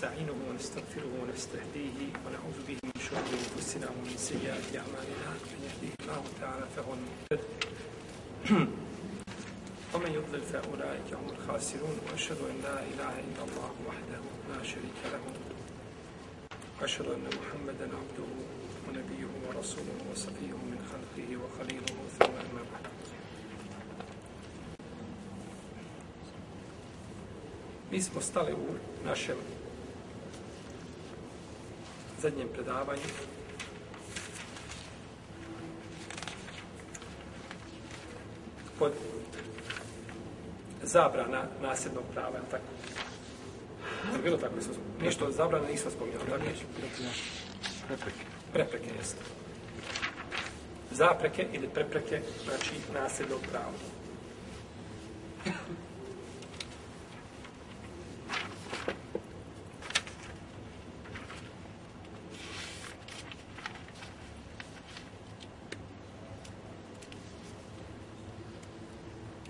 ونستعينه ونستغفره ونستهديه ونعوذ به من شرور أنفسنا ومن سيئات أعمالنا. من يهديه الله تعالى فهو المهتد. ومن يضلل فأولئك هم الخاسرون. وأشهد أن لا إله إلا الله وحده لا شريك له. وأشهد أن محمدا عبده ونبيه ورسوله وصفيه من خلقه وخليله ثم أما بعد. Mi smo stali u našem zadnjem predavanju pod zabrana nasljednog prava, je tako? Je bilo tako? Nismo, ništa od zabrana nismo spominjali, tako? Prepreke. Prepreke, jeste. Zapreke ili prepreke, znači nasljednog prava.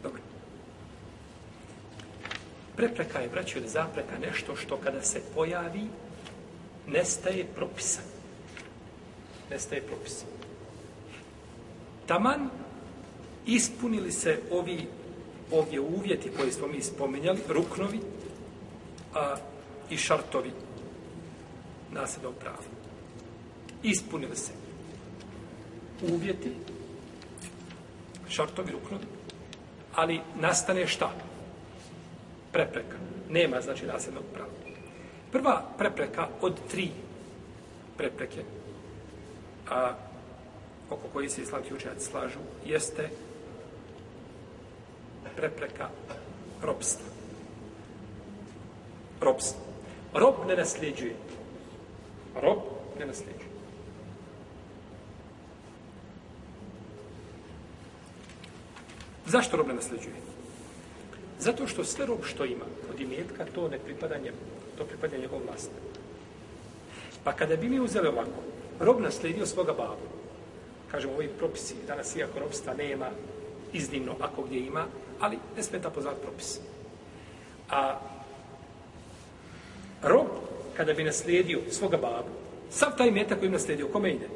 Dobro. Prepreka je, braću, ili zapreka nešto što kada se pojavi, nestaje propisa. Nestaje propisa. Taman ispunili se ovi ovdje uvjeti koje smo mi spominjali, ruknovi a, i šartovi nasljednog prava. Ispunili se uvjeti, šartovi, ruknovi, ali nastane šta? Prepreka. Nema, znači, nasljednog prava. Prva prepreka od tri prepreke, a oko koji se islamski učenjaci slažu, jeste prepreka robstva. Robstvo. Rob ne nasljeđuje. Rob ne nasljeđuje. Zašto rob ne nasljeđuje? Zato što sve rob što ima od imetka, to ne pripada njemu. To pripada njegov vlast. Pa kada bi mi uzeli ovako, rob naslijedio svoga babu, kažemo ovi propisi, danas iako robstva nema, iznimno ako gdje ima, ali ne smeta poznat propis. A rob, kada bi naslijedio svoga babu, sav taj metak koji bi naslijedio, kome ide?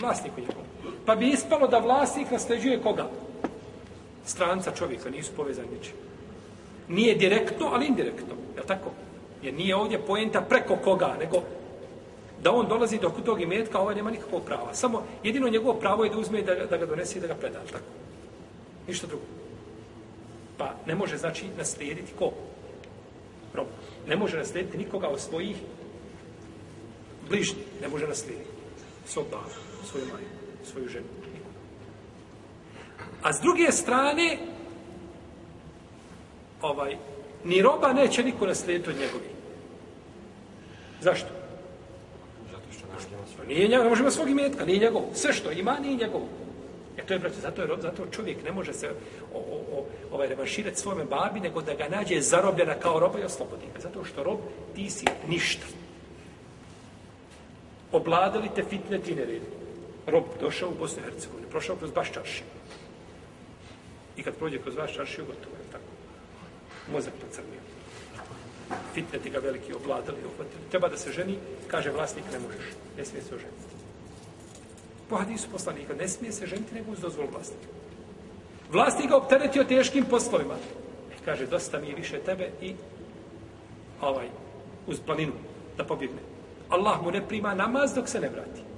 Vlasniku njegovom. Pa bi ispalo da vlasnik nasljeđuje koga? Stranca čovjeka, nisu povezani ničim. Nije direktno, ali indirektno. Je tako? Jer nije ovdje poenta preko koga, nego da on dolazi do tog imetka, ovaj nema nikakvog prava. Samo jedino njegovo pravo je da uzme i da, da ga donese i da ga preda. Tako? Ništa drugo. Pa ne može, znači, naslijediti ko? Rob. Ne može naslijediti nikoga od svojih bližnjih. Ne može naslijediti svog baba, svoju maju, svoju ženu. A s druge strane, ovaj, ni roba neće niko naslijediti od njegovi. Zašto? Zato što naš njema Pa nije njegov, ne može ima svog imetka, nije njegov. Sve što ima, nije njegov. E to je, braće, zato, je, zato čovjek ne može se o, o, o, ovaj, revanširati svome babi, nego da ga nađe zarobljena kao roba i oslobodi ga. Zato što rob, ti si ništa. Obladali te fitne ti neredi. Rob došao u Bosnu i Hercegovini, prošao kroz baš. I kad prođe kroz vaš čaršiju, gotovo je tako. Mozak pocrnio. Fitneti ga veliki obladali, uhvatili. Treba da se ženi, kaže vlasnik, ne možeš. Ne smije se oženiti. Po hadisu poslanika, ne smije se ženiti nego uz dozvol vlasnika. Vlasnik ga opteretio teškim poslovima. E, kaže, dosta mi je više tebe i ovaj, uz planinu da pobjegne. Allah mu ne prima namaz dok se ne vrati.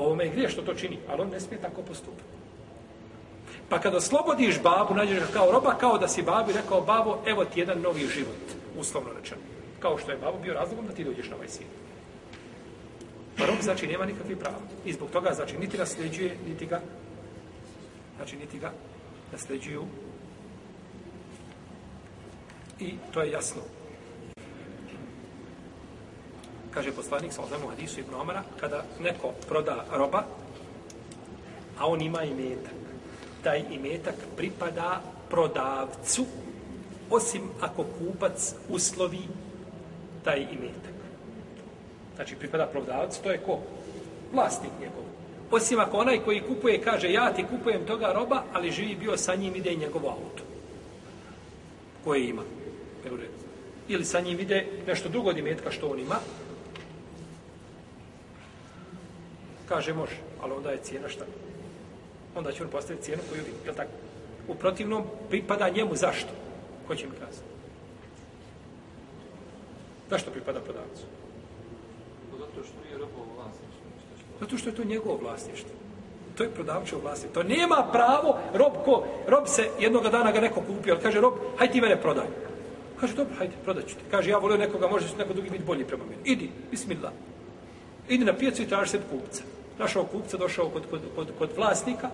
Ovome Ovo je grije što to čini, ali on ne smije tako postupiti. Pa kada oslobodiš babu, nađeš ga kao roba, kao da si babi rekao, babo, evo ti jedan novi život, uslovno rečeno. Kao što je babo bio razlogom da ti dođeš na ovaj svijet. Pa rob znači nema nikakvi prava. I zbog toga znači niti nasljeđuje, niti ga znači niti ga nasljeđuju. I to je jasno. Kaže poslanik sa ozemu hadisu Ibn Omara, kada neko proda roba, a on ima imetak, taj imetak pripada prodavcu, osim ako kupac uslovi taj imetak. Znači, pripada prodavcu, to je ko? Vlasnik njegov. Osim ako onaj koji kupuje kaže, ja ti kupujem toga roba, ali živi bio sa njim, ide i njegov auto. Koje ima. Ili sa njim ide nešto drugo od imetka što on ima. Kaže, može, ali onda je cijena šta? onda će on postaviti cijenu koju vidi. Je tako? U protivnom, pripada njemu zašto? Ko će mi kazati? Zašto pripada prodavcu? Zato što nije robovo vlasništvo. Zato što je to njegovo vlasništvo. To je prodavčevo vlasništvo. To nema pravo, rob ko, rob se jednog dana ga neko kupio, ali kaže rob, hajde ti mene prodaj. Kaže, dobro, hajde, prodat ću ti. Kaže, ja volio nekoga, može neko drugi biti bolji prema meni. Idi, bismillah. Idi na pijecu i traži se kupca našao kupca, došao kod, kod, kod, kod vlasnika,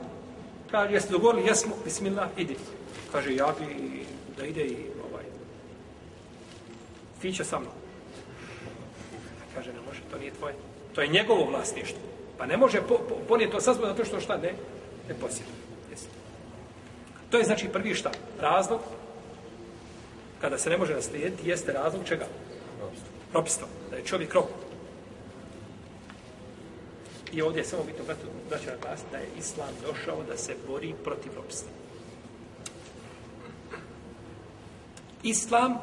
kaže, jeste dogovorili, jesmo, bismillah, idi. Kaže, ja bi da ide i ovaj, fiće sa mnom. Kaže, ne može, to nije tvoje. To je njegovo vlasništvo. Pa ne može po, po, ponijeti to sazbog zato što šta ne, ne posjeduje. Jeste. To je znači prvi šta? Razlog kada se ne može naslijediti jeste razlog čega? Ropstvo. Da je čovjek rob. I ovdje je samo bitno da će naglasiti da je Islam došao da se bori protiv ropstva. Islam,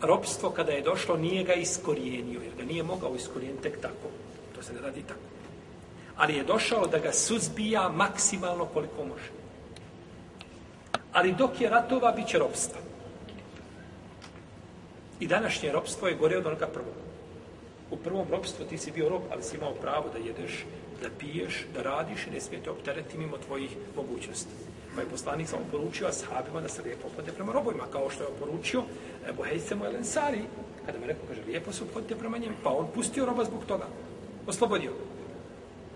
ropstvo kada je došlo, nije ga iskorijenio, jer ga nije mogao iskorijeniti tek tako. To se ne radi tako. Ali je došao da ga suzbija maksimalno koliko može. Ali dok je ratova, bit će ropstva. I današnje ropstvo je gore od onoga prvog u prvom robstvu ti si bio rob, ali si imao pravo da jedeš, da piješ, da radiš i ne smijete optereti mimo tvojih mogućnosti. Pa je poslanik sam oporučio ashabima da se lijepo opode prema robovima, kao što je oporučio e, Bohejcemu Elensari, kada me rekao, kaže, lijepo se opodite prema njim, pa on pustio roba zbog toga, oslobodio.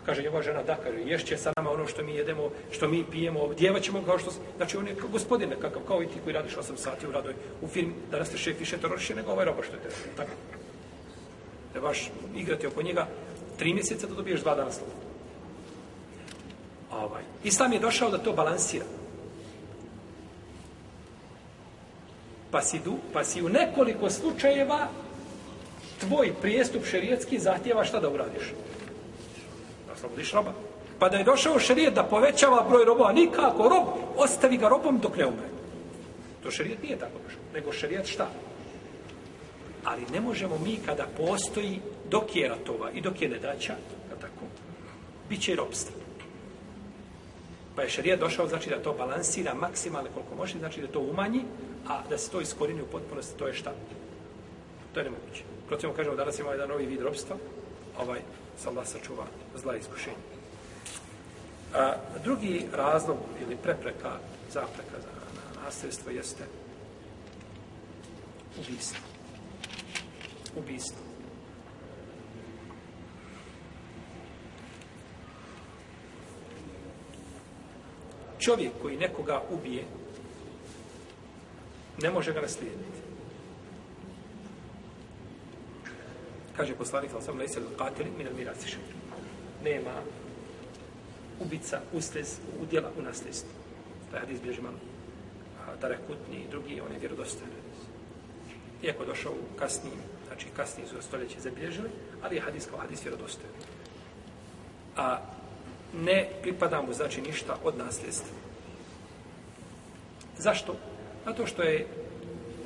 Kaže njegova žena, da, kaže, ješće sa nama ono što mi jedemo, što mi pijemo, djevat ćemo kao što... Znači, on je kao gospodine, kakav, kao i ti koji radiš 8 sati u radoj u film, da ste šef više teroriše nego ovaj roba što je te. Tako baš igrati oko njega tri mjeseca da dobiješ dva dana slobodno. Ovaj. Islam je došao da to balansira. Pa si, du, pa si u nekoliko slučajeva tvoj prijestup šerijetski zahtjeva šta da uradiš? Da slobodiš roba. Pa da je došao šerijet da povećava broj robova, nikako rob, ostavi ga robom dok ne umre. To šerijet nije tako došao. Nego šerijet šta? Ali ne možemo mi kada postoji dok je ratova i dok je nedaća, tako, bit će i robstvo. Pa je šarija došao, znači da to balansira maksimalno koliko može, znači da to umanji, a da se to iskorini u potpunosti, to je šta? To je nemoguće. Protivno kažemo, danas imamo jedan novi vid robstva, ovaj, sa Allah sačuva zla iskušenja. A, drugi razlog ili prepreka, zapreka za nasljedstvo jeste ubistvo ubistvo. Čovjek koji nekoga ubije, ne može ga naslijediti. Kaže poslanik, ali sam lejse katili, mi nam rasiše. Nema ubica, uslez, udjela u nasljedstvu. Taj hadis bježi malo. Tarekutni i drugi, on je vjerodostan. Iako došao u kasnijim znači kasnije su stoljeće zabilježili, ali je hadis kao hadis vjerodostojan. A ne pripada mu znači ništa od nasljedstva. Zašto? Zato što je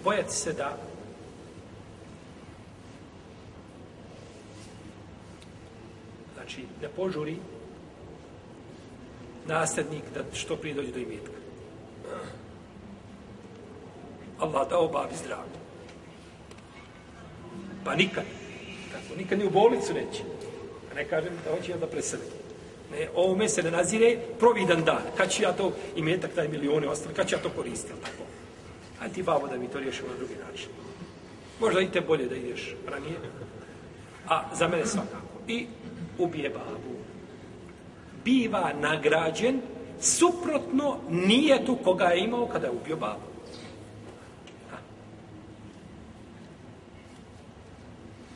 bojati se da znači ne požuri nasljednik da što prije dođe do imetka. Allah da obavi zdravlje. Pa nikad. Tako, nikad ni u bolnicu neće. A ne kažem da hoće da preselim. Ne, ovome se ne nazire providan dan. Kad ću ja to imetak, taj milione ostali, kad ću ja to koristiti, tako? A ti babo da mi to riješimo na drugi način. Možda i te bolje da ideš ranije. A za mene svakako. I ubije babu. Biva nagrađen suprotno nijetu koga je imao kada je ubio babu.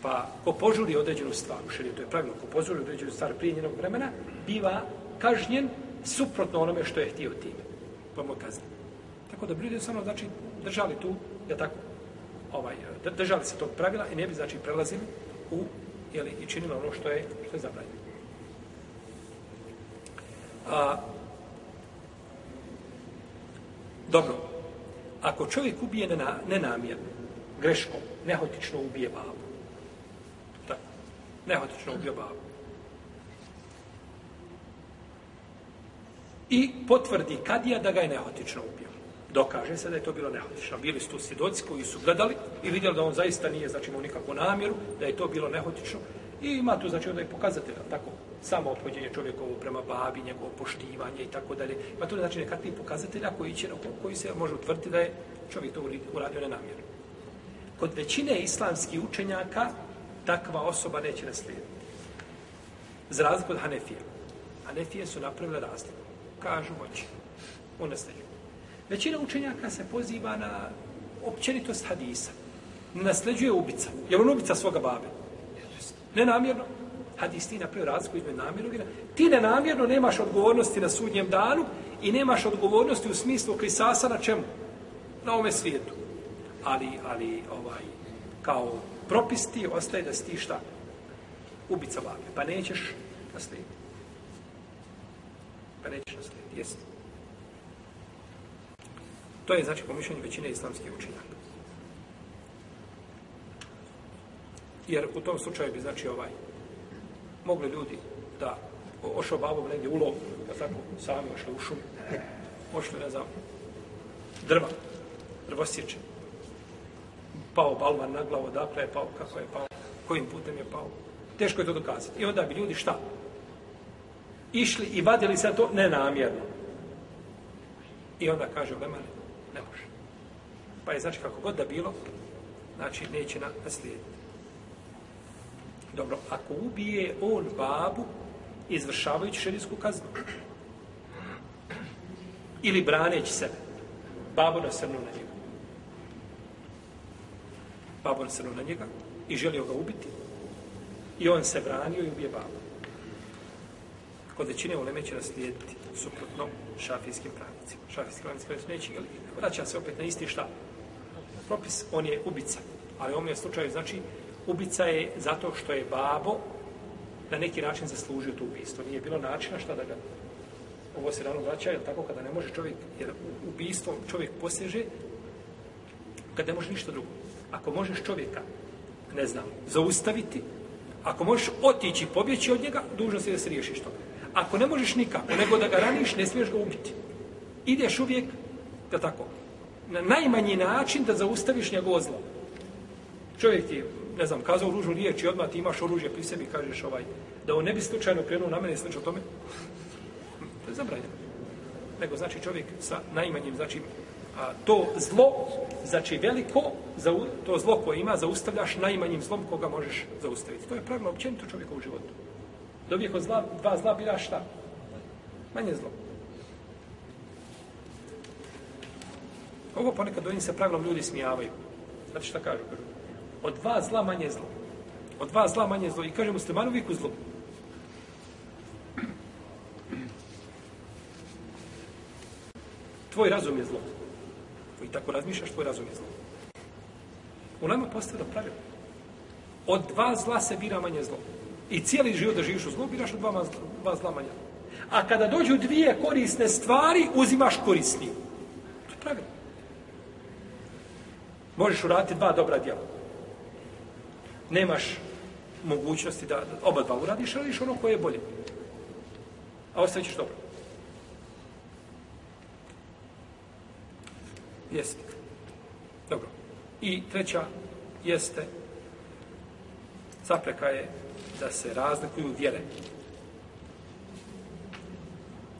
Pa, ko požuri određenu stvar u šarijetu to je pravilno, ko požuri određenu stvar prije njenog vremena, biva kažnjen suprotno onome što je htio time. Pa mu kazni. Tako da bi ljudi samo, znači, držali tu, je tako, ovaj, držali se tog pravila i ne bi, znači, prelazili u, jeli, i činili ono što je, što je zabranjeno. A, dobro, ako čovjek ubije nena, nenamjerno, greškom, nehotično ubije babu, nehotično ubio babu, i potvrdi kadija da ga je nehotično ubio. Dokaže se da je to bilo nehotično. Bili su tu svjedoci koji su gledali i vidjeli da on zaista nije, znači, imao nikakvu namjeru, da je to bilo nehotično. I ima tu, znači, onda i pokazatelja, tako, samo opođenje čovjekovo prema babi, njegovo poštivanje i tako dalje. Ima tu, znači, nekakvi pokazatelja koji, će, koji se može utvrditi da je čovjek to uradio nenamjerno. Kod većine islamskih učenjaka takva osoba neće naslijediti. Za razliku od Hanefija. Hanefije su napravile razliku kažu moći u nasljeđu. Većina učenjaka se poziva na općenitost hadisa. Nasljeđuje ubica. Je on ubica svoga babe? Nenamjerno. Hadis ti napravio razliku između namjernog i Ti nenamjerno nemaš odgovornosti na sudnjem danu i nemaš odgovornosti u smislu krisasa na čemu? Na ovome svijetu. Ali, ali, ovaj, kao propis ti ostaje da si ti šta? Ubica babe. Pa nećeš naslijediti pa nećeš naslijediti. jesi. To je, znači, pomišljenje većine islamskih učinaka. Jer u tom slučaju bi, znači, ovaj, mogli ljudi da ošao babom negdje ulov, lov, da tako, sami ošli u šum, ošli, ne znam, drva, drvosječe, pao balvan na glavu, dakle je pao, kako je pao, kojim putem je pao. Teško je to dokazati. I onda bi ljudi šta? išli i vadili se to nenamjerno. I onda kaže u ne može. Pa je znači kako god da bilo, znači neće na, naslijediti. Dobro, ako ubije on babu, izvršavajući šerijsku kaznu, ili braneći sebe, babo nasrnu na njega. Babo nasrnuo na njega i želio ga ubiti. I on se branio i ubije babu kod većine uleme će naslijediti suprotno šafijskim pravnicima. Šafijski pravnici kaže, neće ga Vraća se opet na isti šta? Propis, on je ubica. Ali u ovom je slučaju, znači, ubica je zato što je babo na neki način zaslužio to ubistvo. Nije bilo načina šta da ga ovo se rano vraća, jer tako kada ne može čovjek, jer ubistvom čovjek poseže, kada ne može ništa drugo. Ako možeš čovjeka, ne znam, zaustaviti, ako možeš otići, pobjeći od njega, dužno si da se riješiš toga. Ako ne možeš nikako, nego da ga raniš, ne smiješ ga ubiti. Ideš uvijek, da tako, na najmanji način da zaustaviš njegovo zlo. Čovjek ti, ne znam, kazao ružu riječ i odmah ti imaš oružje pri sebi kažeš ovaj, da on ne bi slučajno krenuo na mene i o tome. To je zabranjeno. Nego znači čovjek sa najmanjim, znači a, to zlo, znači veliko, za, to zlo koje ima, zaustavljaš najmanjim zlom koga možeš zaustaviti. To je pravilo općenito čovjeka u životu. Da uvijek od zla, dva zla biraš šta? Manje zlo. Ovo ponekad do se pravilom ljudi smijavaju. Znate šta kažu? Od dva zla manje zlo. Od dva zla manje zlo. I kaže musliman uvijek u zlo. Tvoj razum je zlo. I tako razmišljaš, tvoj razum je zlo. U nama postavlja pravilo. Od dva zla se bira manje zlo. I cijeli život da živiš u zlu, biraš od dva, dva zla manje. A kada dođu dvije korisne stvari, uzimaš korisni. To je pravilno. Možeš uraditi dva dobra djela. Nemaš mogućnosti da oba dva uradiš, ali ono koje je bolje. A ostavit ćeš dobro. Jeste. Dobro. I treća jeste Zapreka je da se razlikuju vjere.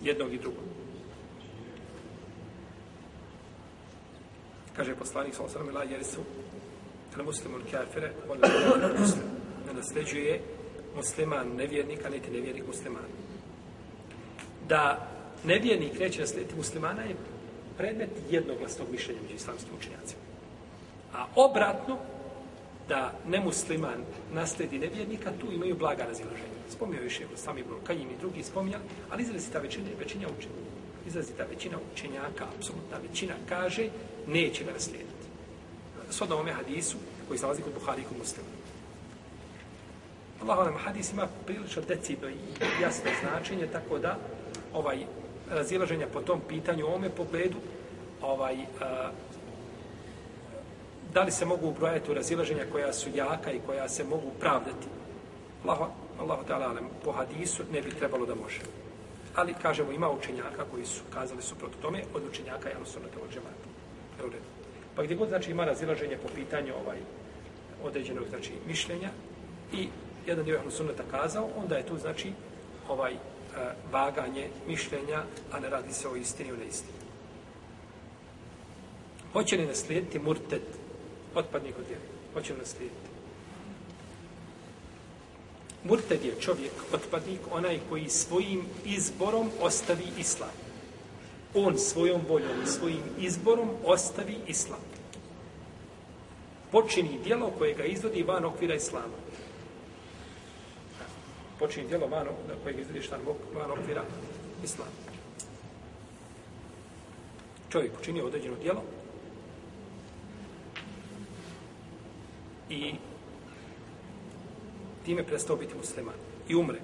Jednog i drugog. Kaže poslanik sa osram ila jer su kada muslimun kafire, on muslim. Ne nasljeđuje musliman nevjernika, niti nevjernik musliman. Da nevjernik neće naslijediti muslimana je predmet jednoglasnog mišljenja među islamskim učenjacima. A obratno, da nemusliman nasledi nevjernika, tu imaju blaga razilaženja. Spomnio više evo, sami Ibn i drugi spominjali, ali izrazita većina, većina učenjaka, Izrazita većina učenjaka, apsolutna većina, kaže neće ga naslijediti. Sodno ovome hadisu koji se nalazi kod Buhari i kod muslima. Allah nam hadis ima prilično decidno i jasno značenje, tako da ovaj razilaženja po tom pitanju u ovome pogledu ovaj, a, da li se mogu ubrojati u razilaženja koja su jaka i koja se mogu pravdati. Allah, Allah ta'ala po hadisu ne bi trebalo da može. Ali, kažemo, ima učenjaka koji su kazali suprotno tome od učenjaka na od džemata. Pa gdje god, znači, ima razilaženje po pitanju ovaj određenog, znači, mišljenja i jedan dio Janusunata kazao, onda je tu, znači, ovaj E, vaganje mišljenja, a ne radi se o istini ili neistini. Hoće li naslijediti murted, otpadnik od vjeri? Hoće li naslijediti? Murted je čovjek, otpadnik, onaj koji svojim izborom ostavi islam. On svojom voljom i svojim izborom ostavi islam. Počini dijelo koje ga izvodi van okvira islama. Počini djelo van, na kojeg izvodi van okvira islama. Čovjek počini određeno djelo i time prestao biti musliman i umre.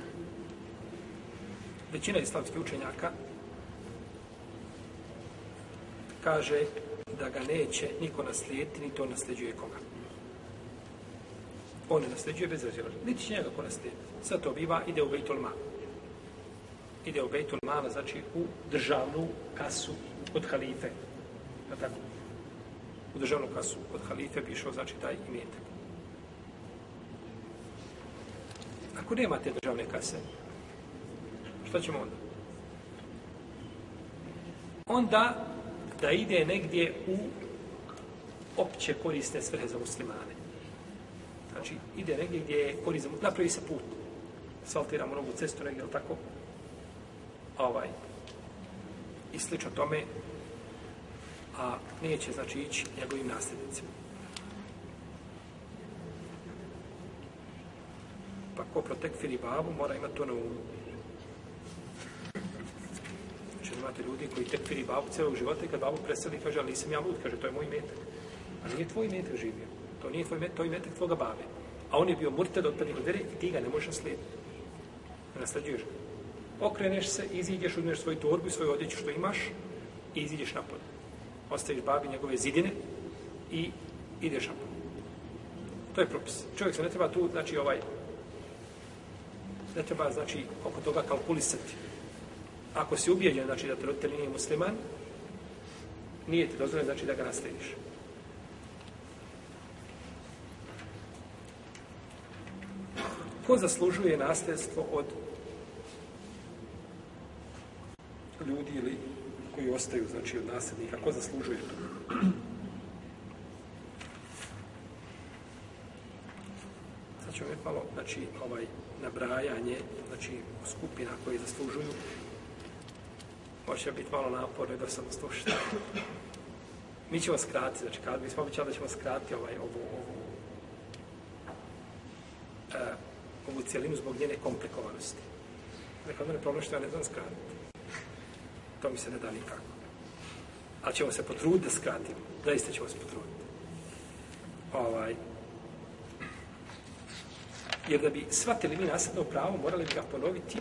Većina islamskih učenjaka kaže da ga neće niko naslijediti, ni to nasljeđuje koga. On ne nasljeđuje bez razjela. Niti će njega ko naslijediti. Sad to biva, ide u Bejtul Mal. Ide u Bejtul Mal, znači u državnu kasu od halife. Ja tako? U državnu kasu od halife bi išao, znači, taj imetak. Ako nemate državne kase, šta ćemo onda? Onda da ide negdje u opće korisne svrhe za muslimane. Znači, ide negdje gdje je korizam. Napravi se put. Saltiramo novu cestu negdje, ali tako? Ovaj. I slično tome, a neće, znači, ići njegovim nasljednicima. Pa ko protekfiri babu, mora imati to na umu. Znači, imate ljudi koji tekfiri babu celog života i kad babu preseli, kaže, ali nisam ja lud, kaže, to je moj metak. A nije tvoj metak živio. To nije tvoj metak, to je metak tvoga babe. A on je bio murted od prednih vere i ti ga ne možeš naslijediti. Ne nasljeđuješ ga. Okreneš se, iziđeš, uzmeš svoju torbu i svoju odjeću što imaš i iziđeš napod. Ostaviš babi njegove zidine i ideš napod. To je propis. Čovjek se ne treba tu, znači, ovaj, ne treba, znači, oko toga kalkulisati. Ako si ubijeđen, znači, da te roditelj nije musliman, nije ti dozvoljeno, znači, da ga naslediš. Ko zaslužuje nasljedstvo od ljudi ili koji ostaju, znači, od nasljednika? Ko zaslužuje to? Sad ćemo malo, znači, ovaj, nabrajanje, znači, skupina koji zaslužuju. Može biti malo naporno da sam ono slušao. Mi ćemo skratiti, znači, kad bismo običali da ćemo skratiti ovaj, ovu, ovu, uh, u cijelinu zbog njene komplikovanosti. Rekao, mene problem što ja ne znam skratiti. To mi se ne da nikako. Ali ćemo se potruditi da skratimo. Zaista ćemo se potruditi. Ovaj, Jer da bi shvatili mi nasadno pravo, morali bi ga ponoviti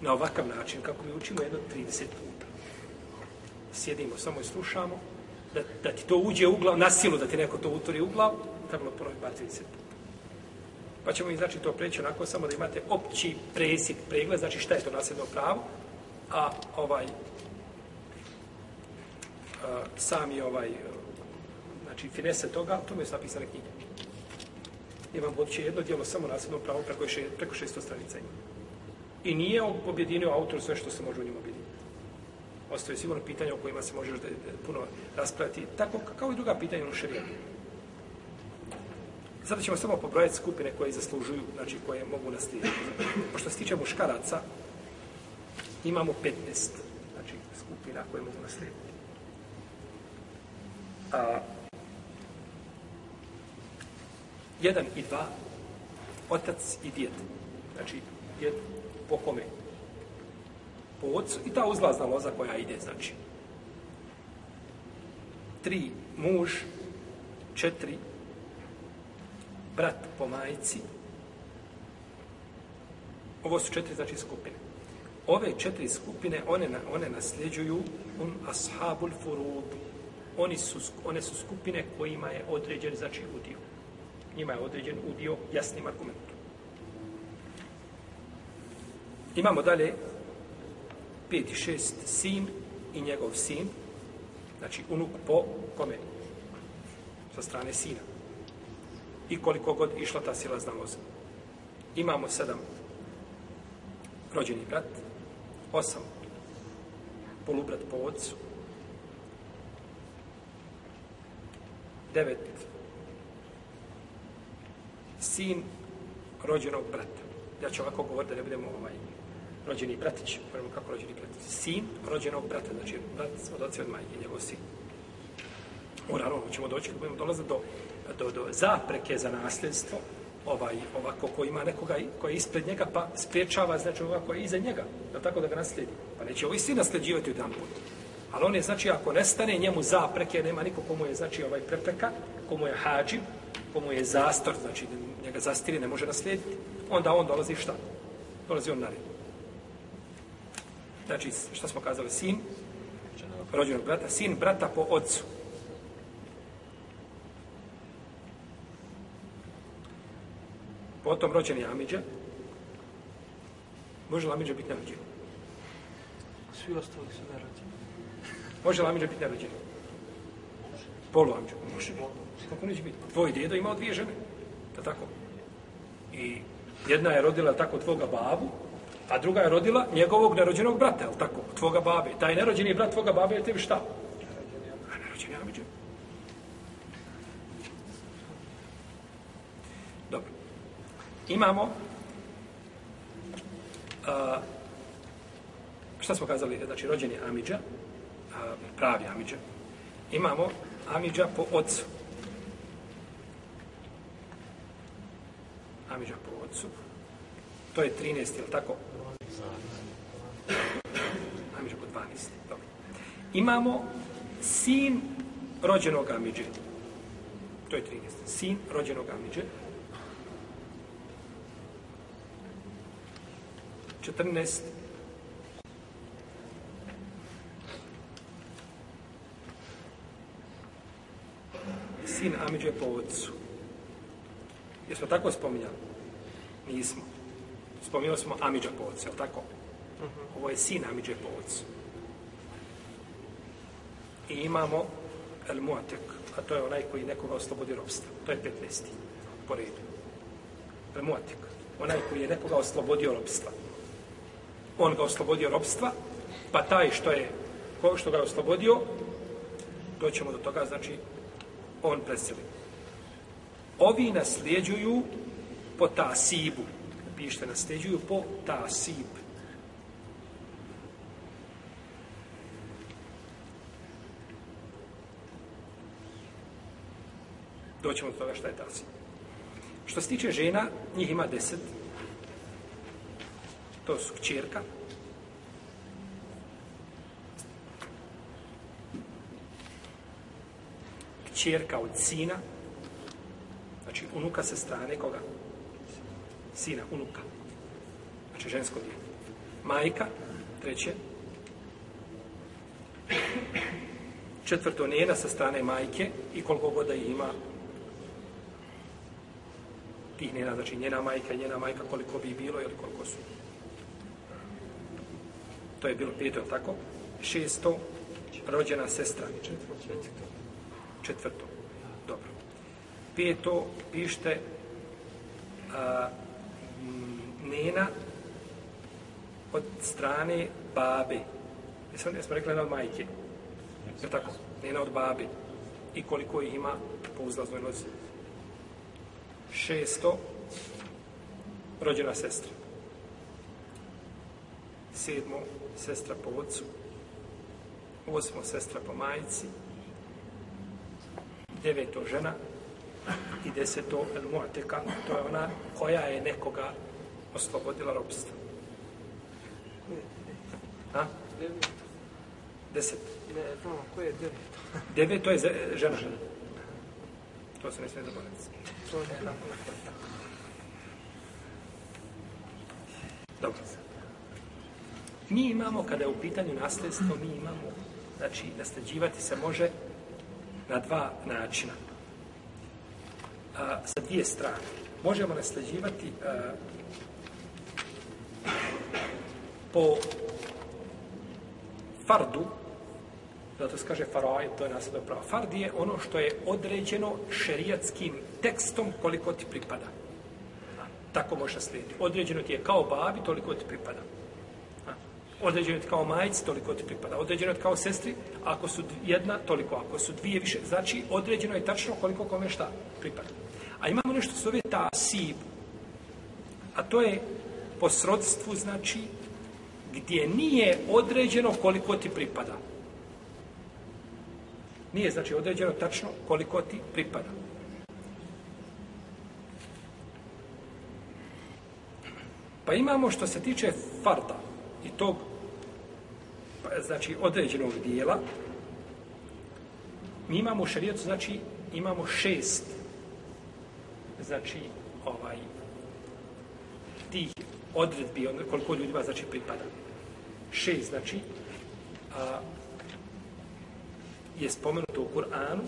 na ovakav način, kako mi učimo jedno 30 puta. Sjedimo, samo i slušamo, da, da ti to uđe u glavu, na silu da ti neko to utori u glav, trebalo ponoviti bar 30 puta. Pa ćemo i znači to preći onako samo da imate opći presjek, pregled, znači šta je to nasljedno pravo, a ovaj a, sami ovaj znači finese toga, to mi je napisane knjige. Imam budući jedno dijelo samo nasljedno pravo preko, še, preko 600 stranica ima. I nije objedinio autor sve što se može u njemu objediniti. Ostaje sigurno pitanja o kojima se može da, da, puno raspraviti, tako kao i druga pitanja ono u šarijatu. Sada ćemo samo pobrojati skupine koje zaslužuju, znači koje mogu naslijediti. Pošto se tiče muškaraca, imamo 15 znači, skupina koje mogu naslijediti. A, jedan i dva, otac i djed. Znači, djed po kome? Po ocu i ta uzlazna loza koja ide, znači. Tri, muž, četiri, brat po majici. Ovo su četiri, znači, skupine. Ove četiri skupine, one, one nasljeđuju un ashabul furud. Oni su, one su skupine kojima je određen, znači, udio. Njima je određen udio jasnim argumentom. Imamo dalje pet i šest sin i njegov sin, znači unuk po kome? Sa strane sina. I koliko god išla ta sila zna. Imamo sedam rođeni brat, osam polubrat po ocu, devet sin rođenog brata. Ja ću ovako govoriti da ne budemo ovaj, rođeni bratić, prvo kako rođeni bratić, sin rođenog brata, znači brat od oca od majke, njegov sin. U naravno ćemo doći kad budemo dolaziti do, do, do zapreke za nasljedstvo, ovaj, ovako ko ima nekoga koji je ispred njega, pa spriječava, znači ovako je iza njega, da tako da ga naslijedi. Pa neće ovi svi nasljeđivati u dan put. Ali on je, znači, ako nestane njemu zapreke, nema niko komu je, znači, ovaj prepreka, komu je hađim, komu je zastor, znači, njega zastiri, ne može naslijediti, onda on dolazi šta? Dolazi on na red. Znači, šta smo kazali? Sin, rođenog brata, sin brata po ocu. Potom rođeni Amidža. Može li Amidža biti nerođen? Svi ostali su nerođeni. Može li Amidža biti nerođen? Polu Amidža. Može. Kako neće biti? Tvoj djedo imao dvije žene. Da tako? I jedna je rodila tako tvoga babu, a druga je rodila njegovog nerođenog brata, je tako? Tvoga babe. Taj nerođeni brat tvoga babe je tebi šta? A nerođeni Amidža. Dobro. Imamo a, šta smo kazali, znači rođeni Amidža, a, pravi Amidža. Imamo Amidža po ocu. Amidža po ocu. To je 13, je li tako? Amidža po 12. Dobro. Imamo sin rođenog Amidže. To je 13. Sin rođenog Amidže. 14. Sin Amidže po ocu. Jesmo tako spominjali? Nismo. Spominjali smo Amidža po ocu, je li tako? Ovo je sin Amidže po ocu. I imamo El Muatek, a to je onaj koji nekoga oslobodi robstva. To je 15. po redu. El Muatek, onaj koji je nekoga oslobodio robstva. On ga oslobodio robstva, pa taj što je ko što ga je oslobodio, doćemo do toga, znači, on preseli. Ovi nasljeđuju po tasibu. Pište, nasljeđuju po tasib. Doćemo do toga šta je tasib. Što se tiče žena, njih ima deset. To su kćerka. Kćerka od sina. Znači, unuka se strane koga? Sina, unuka. Znači, žensko dijete. Majka, treće. Četvrto, njena sa strane majke i koliko god da ima tih njena, znači njena majka njena majka koliko bi bilo ili koliko su. To je bilo peto, tako? Šesto, rođena sestra. Četvrto. Četvrto. Dobro. Peto, pište a, nena od strane babe. Jesmo, jesmo rekli nena od majke. Je tako? Nena od babe. I koliko ih ima po uzlaznoj nozi? Šesto rođena sestra. Sedmo, sestra po ocu. Osmo, sestra po majici. Deveto, žena. I deseto, el muateka, to je ona koja je nekoga oslobodila robstva. A? Deset. Ne, no, ko je devet? Devet, to je žena. žena. To se ne smije zaboraviti. To je. Dobro. Mi imamo, kada je u pitanju nasljedstvo, mi imamo, znači, nasljeđivati se može na dva načina. A, sa dvije strane. Možemo nasljeđivati a, po fardu, zato se kaže faraid, to je nasljedno pravo. Fard je ono što je određeno šerijatskim tekstom koliko ti pripada. Tako može slijediti. Određeno ti je kao babi, toliko ti pripada. Određeno je kao majici, toliko ti pripada. Određeno kao sestri, ako su jedna, toliko. Ako su dvije više, znači određeno je tačno koliko kome šta pripada. A imamo nešto što se zove tasib. A to je po srodstvu, znači, gdje nije određeno koliko ti pripada. Nije, znači, određeno tačno koliko ti pripada. Pa imamo što se tiče farda i tog Pa, znači određenog dijela mi imamo u šarijetu znači imamo šest znači ovaj tih odredbi on- koliko ljudima znači pripada. Šest znači a, je spomenuto u Kur'anu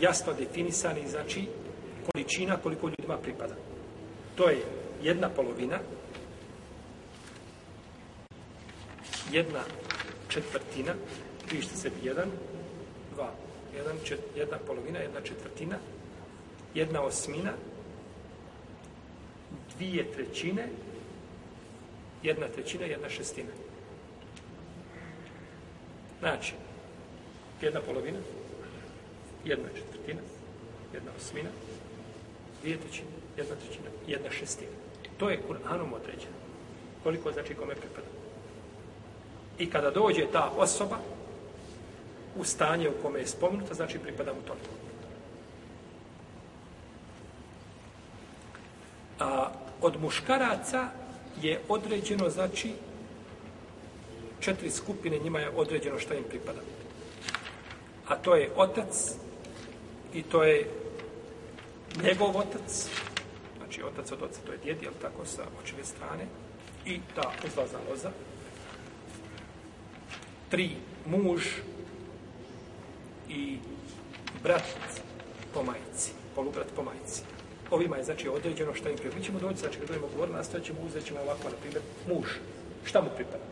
jasno definisani znači količina koliko ljudima pripada. To je jedna polovina, jedna četvrtina, pišite se jedan, dva, jedan, čet, jedna polovina, jedna četvrtina, jedna osmina, dvije trećine, jedna trećina, jedna šestina. Znači, jedna polovina, jedna četvrtina, jedna osmina, dvije trećine, jedna trećina, jedna šestina. To je Kur'anom određeno. Koliko znači kome pripada. I kada dođe ta osoba u stanje u kome je spomenuta, znači pripada mu toliko. A od muškaraca je određeno, znači, četiri skupine, njima je određeno šta im pripada. A to je otac i to je njegov otac, znači otac od oca, to je djed, jel tako, sa očeve strane, i ta uzlazna loza. Tri, muž i brat po majici, polubrat po majici. Ovima je, znači, određeno šta im pripada. Mi ćemo doći, znači, kad budemo govorili, nastavit ćemo, uzet ćemo ovako, na primjer, muž. Šta mu pripada?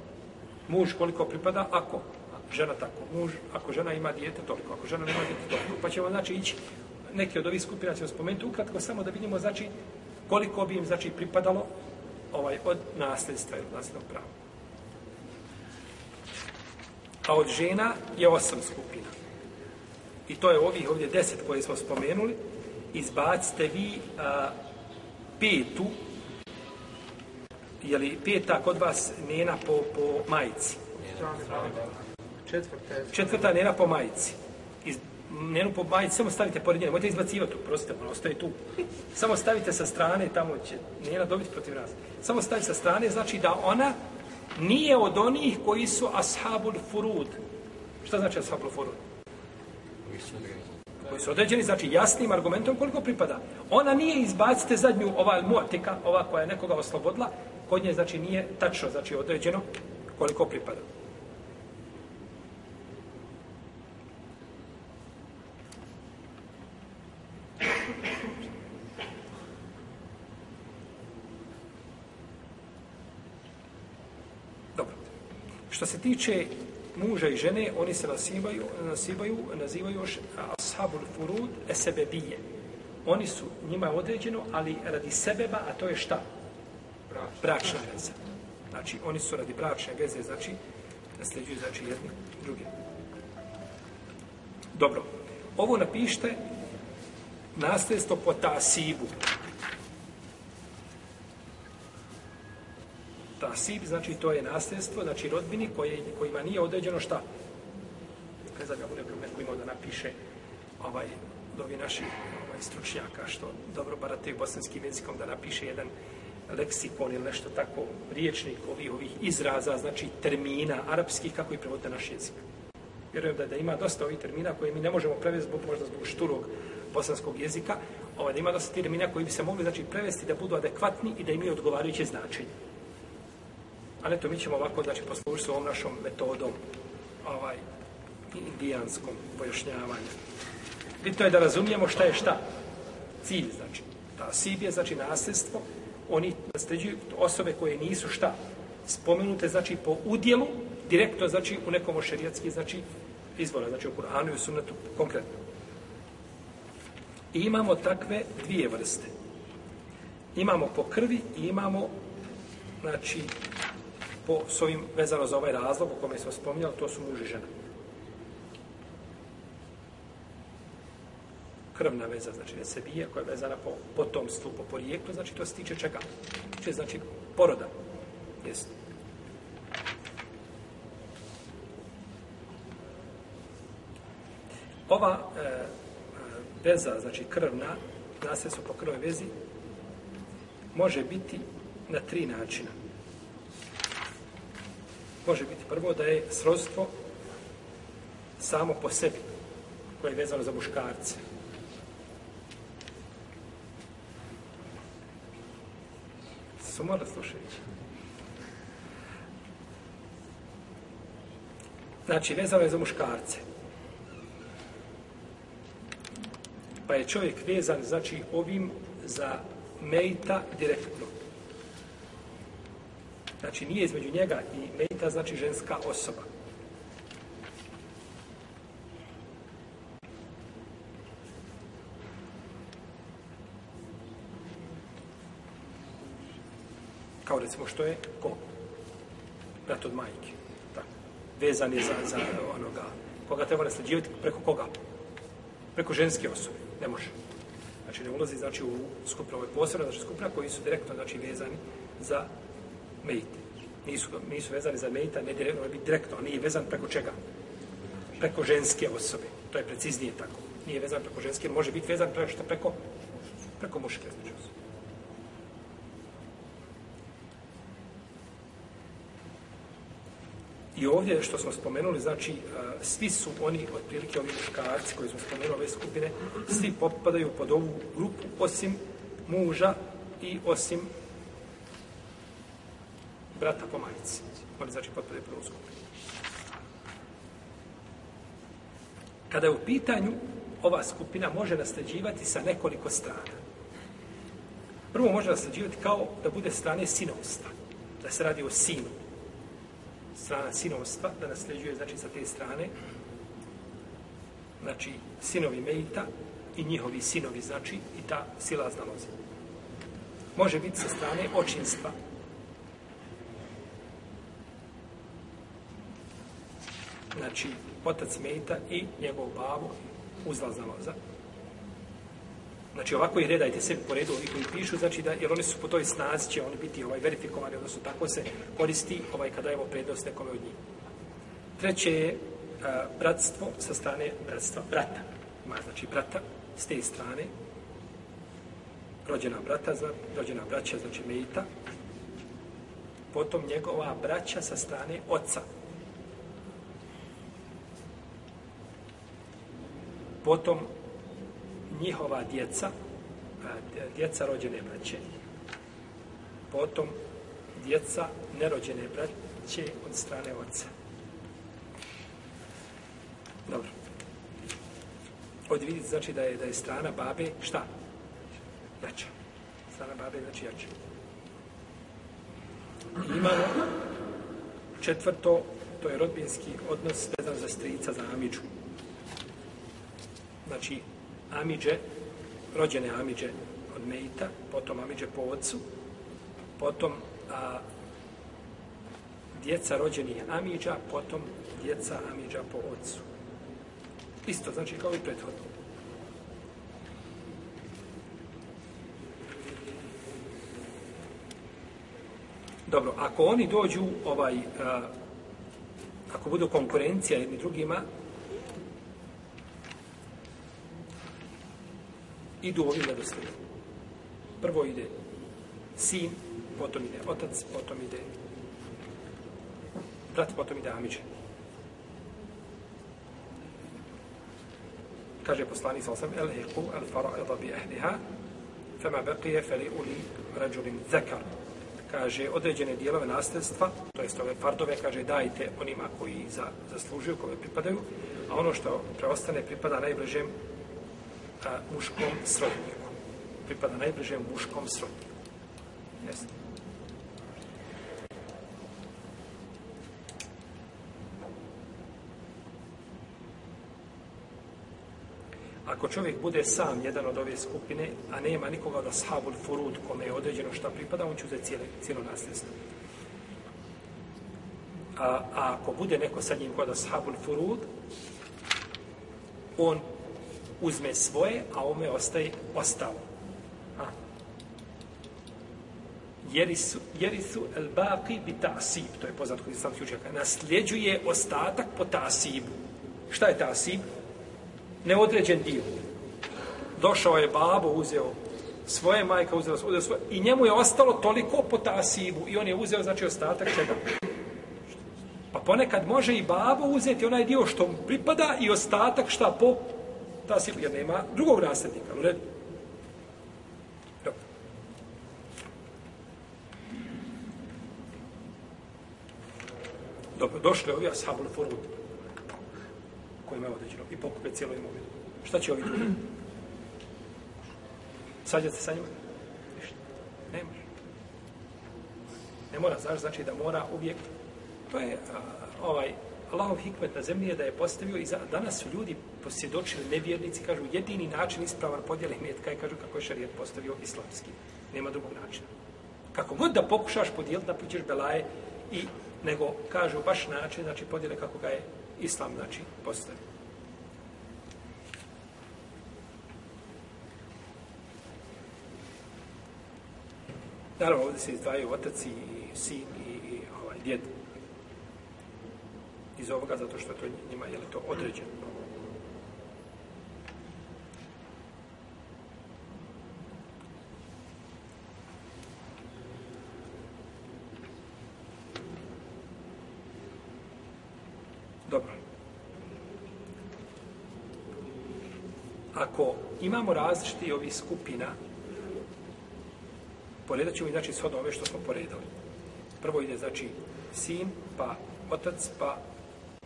Muž koliko pripada, ako žena tako, muž, ako žena ima dijete, toliko, ako žena nema dijete, toliko. Pa ćemo, znači, ići neki od ovih skupina ćemo spomenuti ukratko samo da vidimo znači koliko bi im znači pripadalo ovaj od nasljedstva ili nasljednog prava. A od žena je osam skupina. I to je ovih ovdje deset koje smo spomenuli. Izbacite vi a, petu, je li peta kod vas nena po, po majici? Četvrta Četvrta nena po majici. Iz, njenu po majici samo stavite pored njene. Možete izbacivati prostite, ona ostaje tu. Samo stavite sa strane, tamo će njena dobiti protiv nas. Samo stavite sa strane, znači da ona nije od onih koji su ashabul furud. Šta znači ashabul furud? Koji su određeni, znači jasnim argumentom koliko pripada. Ona nije izbacite zadnju, ova muatika, ova koja je nekoga oslobodila, kod nje znači nije tačno, znači određeno koliko pripada. Dobro. Što se tiče muža i žene, oni se nasibaju, nasibaju, nazivaju još ashabul furud esebebije. oni su njima određeno, ali radi sebeba, a to je šta? Bračna veza. Znači, oni su radi bračne veze, znači, nasljeđuju, znači, jedni druge. Dobro. Ovo napište nasljedstvo po tasibu. Nasib, znači, to je nasljedstvo, znači, rodbini koje, kojima nije određeno šta? Ne znam, ja budem neko imao da napiše ovaj, od ovih naših ovaj, stručnjaka, što dobro barate bosanskim jezikom, da napiše jedan leksikon ili nešto tako, riječnik ovih, ovih izraza, znači termina arapskih, kako ih prevodite naš jezik. Vjerujem da, da ima dosta ovih termina koje mi ne možemo prevesti zbog, možda zbog šturog bosanskog jezika, ovaj, da ima dosta termina koji bi se mogli znači, prevesti da budu adekvatni i da imaju odgovarajuće značenje. Ali eto, mi ćemo ovako, znači, poslužiti s ovom našom metodom, ovaj, indijanskom pojašnjavanju. Bitno je da razumijemo šta je šta. Cilj, znači. Ta sib je, znači, nasljedstvo. Oni nasljeđuju osobe koje nisu šta. Spomenute, znači, po udjelu, direktno, znači, u nekom ošerijatski, znači, izvora, znači, u Kur'anu i u sunnetu, konkretno. I imamo takve dvije vrste. Imamo po krvi i imamo, znači, po s ovim vezano za ovaj razlog o kome smo spominjali, to su muž i žena. krvna veza, znači ne se bije, koja je vezana po potomstvu, po porijeklu, znači to se tiče čega? Tiče, znači, poroda. Jeste. Ova e, e, veza, znači krvna, nasljedstvo po krvnoj vezi, može biti na tri načina. Može biti prvo da je srodstvo samo po sebi, koje je vezano za muškarce. su mora slušajući. Znači, vezano je za muškarce. Pa je čovjek vezan, znači, ovim za mejta direktno. Znači, nije između njega i mejta, znači, ženska osoba. kao recimo što je ko? Brat od majke. Da. Vezan je za, za onoga. Koga treba nasljeđivati? Preko koga? Preko ženske osobe. Ne može. Znači ne ulazi znači, u skupinu, ovo ovaj je posebno znači, skupina koji su direktno znači, vezani za mejte. Nisu, nisu vezani za mejta, ne direktno, ne direktno, a nije vezan preko čega? Preko ženske osobe. To je preciznije tako. Nije vezan preko ženske, može biti vezan preko što preko, preko muške znači, osobe. I ovdje što smo spomenuli, znači, eh, svi su oni, otprilike ovi muškarci koji smo spomenuli ove skupine, svi popadaju pod ovu grupu, osim muža i osim brata po majici. Oni, znači, potpadaju prvu skupinu. Kada je u pitanju, ova skupina može nasljeđivati sa nekoliko strana. Prvo može nasljeđivati kao da bude strane sinovstva, da se radi o sinu, strana sinovstva, da nasljeđuje, znači, sa te strane, znači, sinovi Mejita i njihovi sinovi, znači, i ta sila znalozi. Može biti sa strane očinstva. Znači, otac Mejita i njegov babo uzlaz znaloza. Znači ovako ih redajte sve po redu ovi koji pišu, znači da, jer oni su po toj snazi će oni biti ovaj verifikovani, odnosno tako se koristi ovaj kada dajemo prednost nekome od njih. Treće je a, bratstvo sa strane bratstva brata. Ima znači brata s te strane, rođena brata, zna, rođena braća, znači Mejita, potom njegova braća sa strane oca. Potom njihova djeca, djeca rođene braće, potom djeca nerođene braće od strane oca. Dobro. Ovdje vidite znači da je, da je strana babe šta? Jača. Strana babe znači jača. I imamo četvrto, to je rodbinski odnos vezan za strica, za amiđu. Znači, Amidže rođene Amidže od Mejta, potom Amidže po ocu, potom a, djeca rođenih Amidža, potom djeca Amidža po ocu. Isto, znači kao i prethodno. Dobro, ako oni dođu, ovaj, a, ako budu konkurencija jedni drugima, idu ovim redoslijedom. Prvo ide sin, potom ide otac, potom ide brat, potom ide Amidže. Kaže poslanik sa osam, el hiku el fara'ida bi ehliha, fema beqije feli uli rađulin zekar. Kaže, određene dijelove nasljedstva, to jest ove fardove, kaže, dajte onima koji za, zaslužuju, kome pripadaju, a ono što preostane pripada najbližem a, muškom srodniku. Pripada najbližem muškom srodniku. Jeste. Ako čovjek bude sam jedan od ove skupine, a nema nikoga od ashabul furud kome je određeno šta pripada, on će uzeti cijelo, cijelo nasljedstvo. A, a ako bude neko sa njim kod ashabul furud, on uzme svoje, a ome ostaje ostalo. A. Jerisu, jerisu el baqi bi ta'sib, to je poznat kod islamskih učenjaka, nasljeđuje ostatak po ta'sibu. Šta je ta'sib? Neodređen dio. Došao je babo, uzeo svoje majka, uzeo svoje, svoje, i njemu je ostalo toliko po ta'sibu, i on je uzeo, znači, ostatak čega? Pa ponekad može i babo uzeti onaj dio što mu pripada i ostatak šta po ta si, jer nema drugog nasljednika. U redu. Dobro. Dobro, došli ovi ashabul furud koji imaju određeno i pokupe cijelo imovinu. Šta će ovi drugi? Sađati se sa njima? Ništa. Ne može. Ne mora, znaš, znači da mora uvijek. To je a, ovaj, Allahov hikmet na zemlji je da je postavio i za, danas su ljudi posvjedočili nevjernici, kažu jedini način ispravan podjele metka je, kažu kako je šarijet postavio islamski. Nema drugog načina. Kako god da pokušaš podijeliti, napućeš belaje i nego kažu baš način, znači podjele kako ga je islam, znači, postavio. Naravno, ovdje se izdvajaju otac i sin i, i ovaj, djed iz ovoga, zato što to njima je li to određeno. Dobro. Ako imamo različiti ovih skupina, poredat ćemo i znači shodno ove što smo poredali. Prvo ide znači sin, pa otac, pa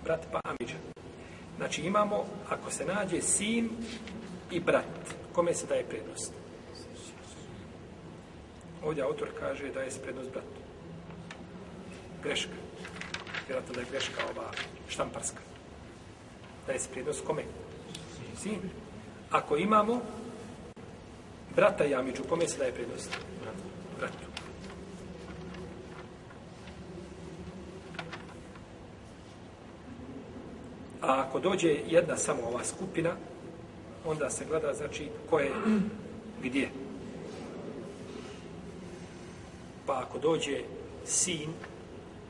brat pa Amidža. Znači imamo, ako se nađe sin i brat, kome se daje prednost? Ovdje autor kaže da je prednost bratu. Greška. Vjerojatno da je greška ova štamparska. Da je prednost kome? Sin. Ako imamo brata Jamiću, kome se daje prednost? Bratu. A ako dođe jedna samo ova skupina, onda se gleda, znači, ko je gdje. Pa ako dođe sin,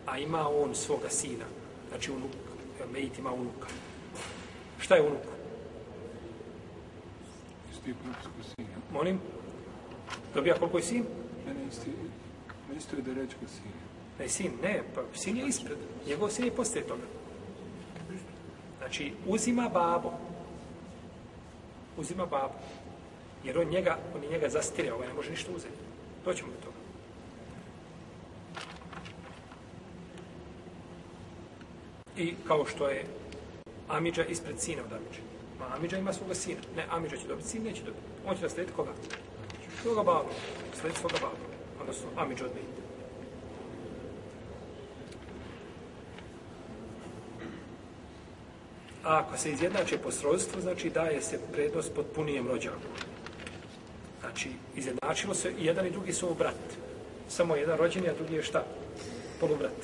a ima on svoga sina, znači unuk, jer Mejit ima unuka. Šta je unuk? Isti propis sin. Molim? Dobija koliko je sin? Ne, ne, isti, ne isto da reći ko sin. Ne, sin, ne, pa sin je ispred. Njegov sin je poslije toga. Znači, uzima babo. Uzima babo. Jer on njega, on je njega zastire, ovaj ne može ništa uzeti. Doćemo do toga. I kao što je Amidža ispred sina od Amidža. Ma Amidža ima svoga sina. Ne, Amidža će dobiti, sin neće dobiti. On će naslijediti koga? Svoga babu. Slijediti svoga babu. Odnosno, Amidža od A ako se izjednače po srodstvu, znači daje se prednost pod punijem rođaku. Znači, izjednačilo se i jedan i drugi su brat. Samo jedan rođeni, a drugi je šta? Polubrat.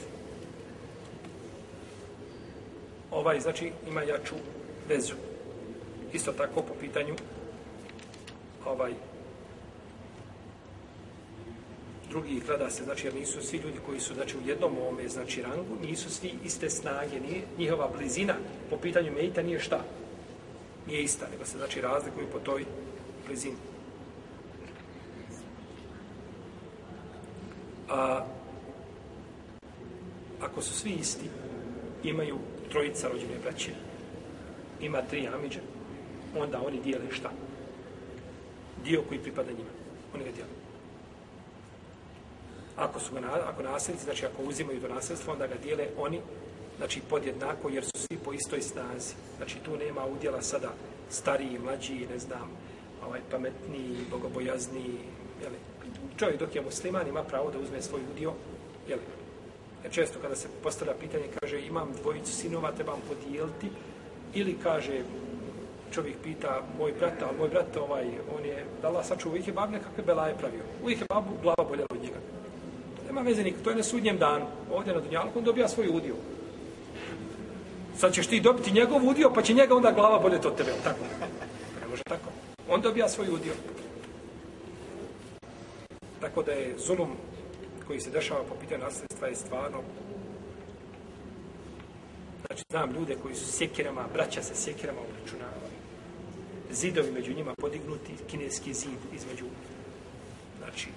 Ovaj, znači, ima jaču vezu. Isto tako po pitanju ovaj drugi gleda se, znači, jer nisu svi ljudi koji su, znači, u jednom ovome, znači, rangu, nisu svi iste snage, nije, njihova blizina po pitanju mejta nije šta? Nije ista, nego se, znači, razlikuju po toj blizini. A ako su svi isti, imaju trojica rođene braće, ima tri amiđe, onda oni dijele šta? Dio koji pripada njima. Oni ga dijele. Ako su ga, na, ako nasljednici, znači ako uzimaju to nasljedstvo, onda ga dijele oni, znači podjednako, jer su svi po istoj snazi. Znači tu nema udjela sada stariji, mlađi, ne znam, ovaj, pametniji, bogobojazniji, jeli, čovjek dok je musliman ima pravo da uzme svoj udio, jeli. Jer često kada se postavlja pitanje, kaže imam dvojicu sinova, trebam podijeliti, ili kaže, čovjek pita, moj brat, ali moj brat, ovaj, on je, da Allah sačuva, uvijek je bab nekakve belaje pravio. Uvijek je babu glava bolja od njega. Nema veze nikak, to je na sudnjem danu. Ovdje na Dunjalku on dobija svoj udio. Sad ćeš ti dobiti njegov udio, pa će njega onda glava bolje od tebe, tako? Ne može tako. On dobija svoj udio. Tako da je zulum koji se dešava po pitanju nasljedstva je stvarno znači znam ljude koji su sjekirama, braća se sjekirama obračunavaju. Zidovi među njima podignuti, kineski zid između znači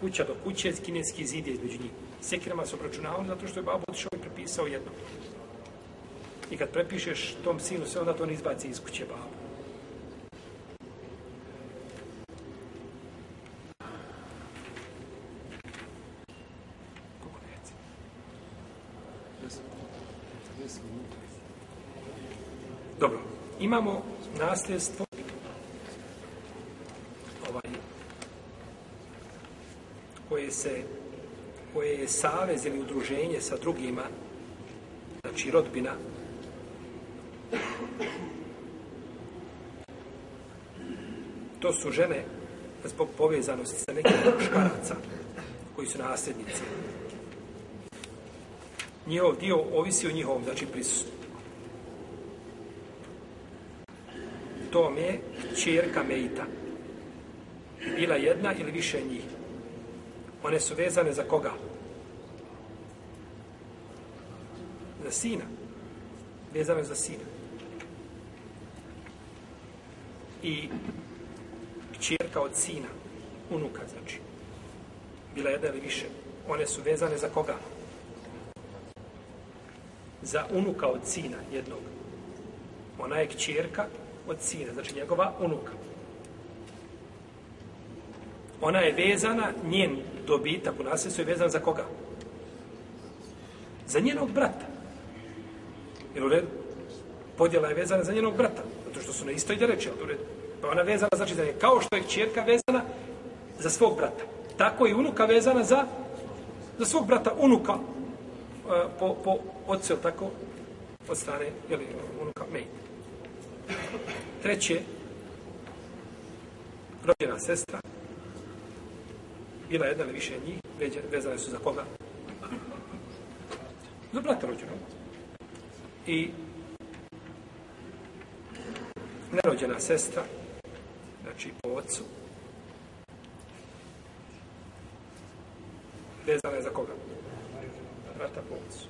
kuća do kuće, kineski zid je između njih. Sekirama se obračunavali zato što je babo otišao i prepisao jedno. I kad prepišeš tom sinu sve, onda to ne izbaci iz kuće babo. Dobro, imamo nasljedstvo ovaj, koje se koje je savez ili udruženje sa drugima, znači rodbina, to su žene zbog povezanosti sa nekim muškaraca koji su nasljednici. Njihov dio ovisi o njihovom, znači prisustvu. Tom je čerka Mejta. Bila jedna ili više njih. One su vezane za koga? Za sina. Vezane za sina. I čerka od sina, unuka znači. Bila jedna ili više. One su vezane za koga? Za unuka od sina jednog. Ona je kćerka od sina, znači njegova unuka. Ona je vezana, njen dobitak u nasljedstvu je vezan za koga? Za njenog brata. Jel u redu? Podjela je vezana za njenog brata. Zato što su na istoj djereći, jel u redu. Pa ona vezana, znači, da je kao što je čerka vezana za svog brata. Tako i unuka vezana za za svog brata, unuka e, po, po ocu, tako, od strane, jel, unuka, mejta. Treće, rođena sestra, bila jedna ili više njih, vezane su za koga? Za brata rođenog. I nerođena sestra, znači po ocu, vezana je za koga? Brata po ocu.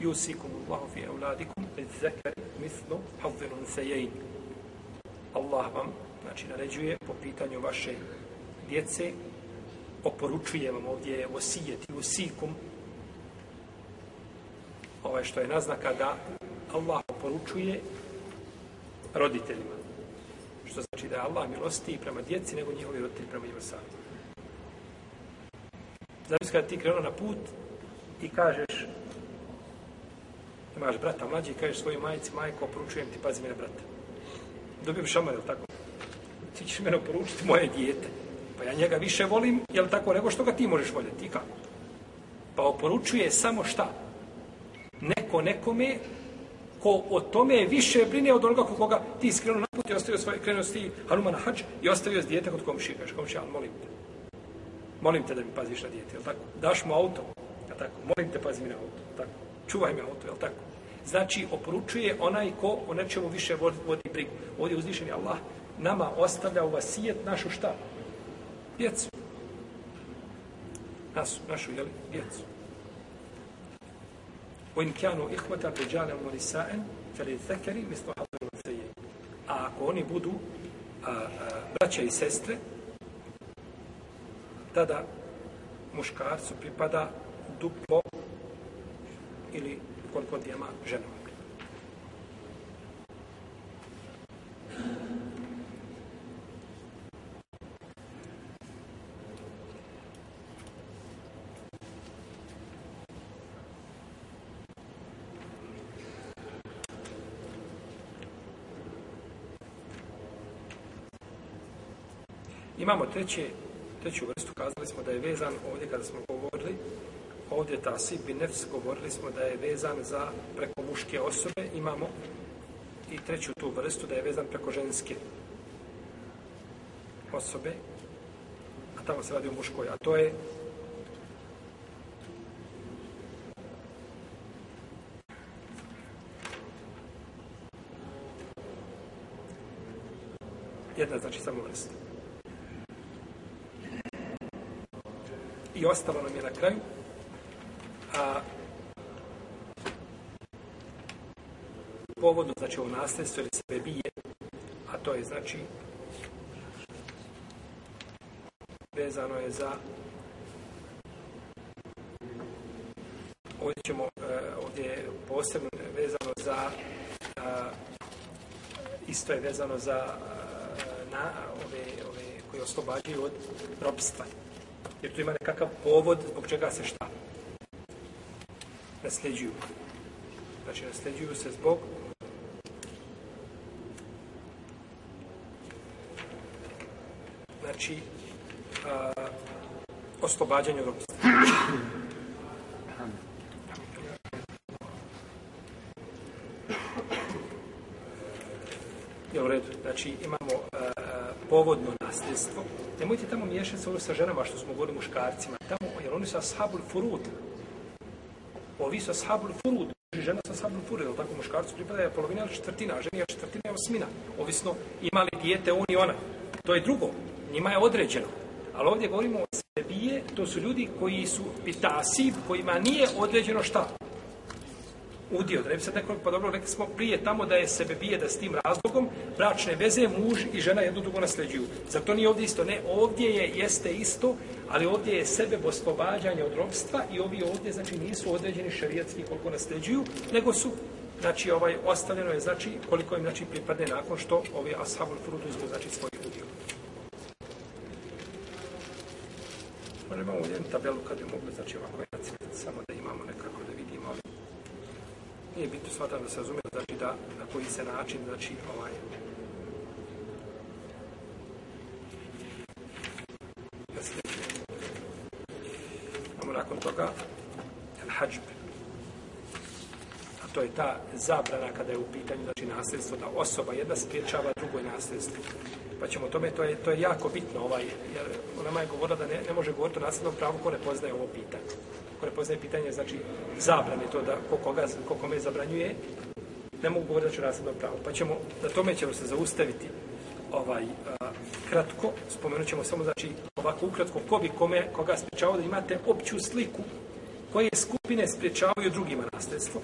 يوسيكم الله في أولادكم للذكر مثل حظ الأنثيين Allah vam znači naređuje po pitanju vaše djece oporučuje vam ovdje je osijeti usikum ovaj što je naznaka da Allah oporučuje roditeljima što znači da je Allah milosti prema djeci nego njihovi roditelji prema njima sami znači kada ti krenuo na put i kažeš imaš brata mlađi i kažeš svojoj majici, majko, oporučujem ti, pazi mene, brata. Dobijem šamar, je tako? Ti ćeš mene oporučiti moje dijete. Pa ja njega više volim, je li tako, nego što ga ti možeš voljeti. I kako? Pa oporučuje samo šta? Neko nekome ko o tome više brine od onoga kod koga ti skrenuo na put i ostavio svoje, krenuo si ti Haruma na hač i ostavio s dijete kod komšije. Kaže, komšija, ali molim te. Molim te da mi paziš na dijete, jel tako? Daš mu auto, jel tako? Molim te, pazi mi na auto, jel tako? Čuvaj mi auto, jel tako? Znači, oporučuje onaj ko o nečemu više vodi, vodi brigu. Ovdje uzvišen je Allah nama ostavlja u vasijet našu šta? Djecu. Nasu, našu, jel, djecu. وإن كانوا إخوة رجالا ونساء فللذكر مثل حظ الأنثيين a ako oni budu a, a, braća i sestre, tada muškarcu pripada duplo ili koliko dijema ženom. Imamo treće, treću vrstu, kazali smo da je vezan ovdje kada smo govorili, ovdje ta sib bin nefs, govorili smo da je vezan za preko muške osobe, imamo i treću tu vrstu da je vezan preko ženske osobe, a tamo se radi o muškoj, a to je jedna znači samo vrsta. I ostalo nam je na kraju a shodno, znači ovo nasljedstvo ili sebe bije, a to je znači vezano je za ovdje ćemo e, ovdje je posebno vezano za e, isto je vezano za e, na ove, ove koji oslobađaju od robstva. Jer tu ima nekakav povod zbog čega se šta? Nasljeđuju. Znači, nasljeđuju se zbog znači a, oslobađanja od robstva. Je u redu. Znači, imamo a, povodno nasljedstvo. Nemojte tamo miješati se ovo sa ženama što smo govorili muškarcima. Tamo, jer oni su ashabul furud. Ovi su ashabul furud. Znači, žena su ashabul furud. Jer tako muškarcu pripada je polovina ili četvrtina, a ženi je četvrtina je osmina. Ovisno ima li dijete on i ona. To je drugo. Njima je određeno. Ali ovdje govorimo o to su ljudi koji su pitasib, kojima nije određeno šta? udio. Da ne bi sad neko, pa dobro, rekli smo prije tamo da je sebe bije da s tim razlogom bračne veze muž i žena jednu drugo nasljeđuju. Zar to nije ovdje isto? Ne, ovdje je, jeste isto, ali ovdje je sebe oslobađanje od robstva i ovi ovdje, znači, nisu određeni šarijatski koliko nasljeđuju, nego su znači ovaj ostavljeno je znači koliko im znači pripadne nakon što ovi ashabul furud uzmu znači svoj udio. Možemo imamo tabelu kad bi mogli znači ovako nacrtati samo da imamo nekako da vidimo ali nije bitno smatram da se razume, znači da na koji se način, znači ovaj, Imamo nakon toga al-hađb to je ta zabrana kada je u pitanju znači, nasljedstvo, da osoba jedna spriječava drugoj nasljedstvo. Pa ćemo tome, to je, to je jako bitno, ovaj, jer ona je govorila da ne, ne može govoriti o nasljednom pravu ko ne poznaje ovo pitanje ko ne poznaje pitanje, znači zabrane to da ko, koga, ko kome zabranjuje, ne mogu govoriti znači o nasljedno pravo. Pa ćemo, na tome ćemo se zaustaviti ovaj a, kratko, spomenut ćemo samo, znači, ovako ukratko, ko bi kome, koga spriječavao da imate opću sliku koje skupine spriječavaju drugima nasljedstvo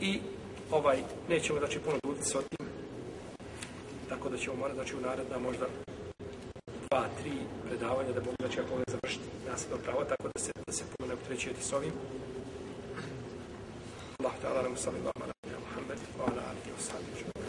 i ovaj nećemo znači puno duljiti sa tim. Tako da ćemo morati znači u naredna možda dva, tri predavanja da Bog znači ako ovaj završiti nasledno pravo tako da se da se puno ne potrećujete s ovim. Allah ta'ala nam sallim vama na Muhammed wa ala alihi wa sallim